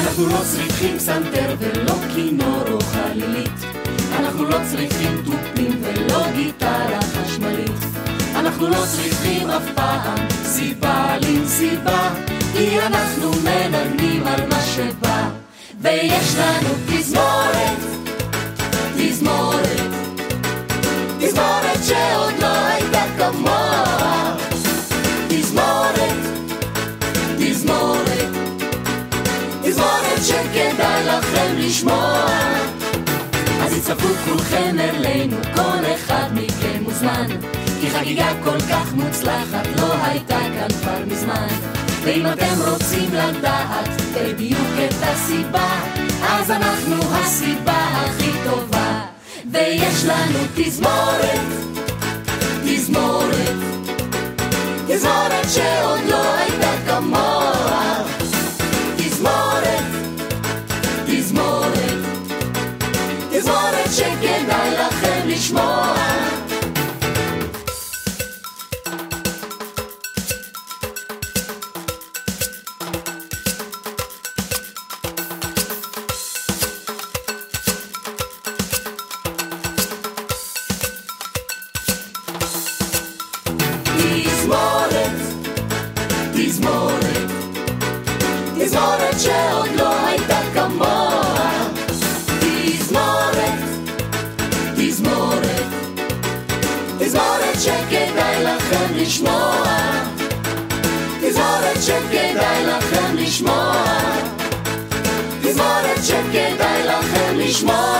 אנחנו לא צריכים פסנתר ולא כינור או חלילית. אנחנו לא צריכים תופים ולא גיטרה חשמלית. אנחנו לא צריכים אף פעם סיבה למסיבה, כי אנחנו מנגנים על מה שבא. ויש לנו תזמורת, תזמורת שכדאי לכם לשמוע. אז הצטרפו כולכם אלינו, כל אחד מכם מוזמן. כי חגיגה כל כך מוצלחת לא הייתה כאן כבר מזמן. ואם אתם רוצים לדעת בדיוק את הסיבה, אז אנחנו הסיבה הכי טובה. ויש לנו תזמורת, תזמורת לשמוע. תזמורת, תזמורת, תזמורת שעוד שכדאי לכם לשמוע. תזמורת שכדאי לכם לשמוע. תזמורת שכדאי לכם לשמוע.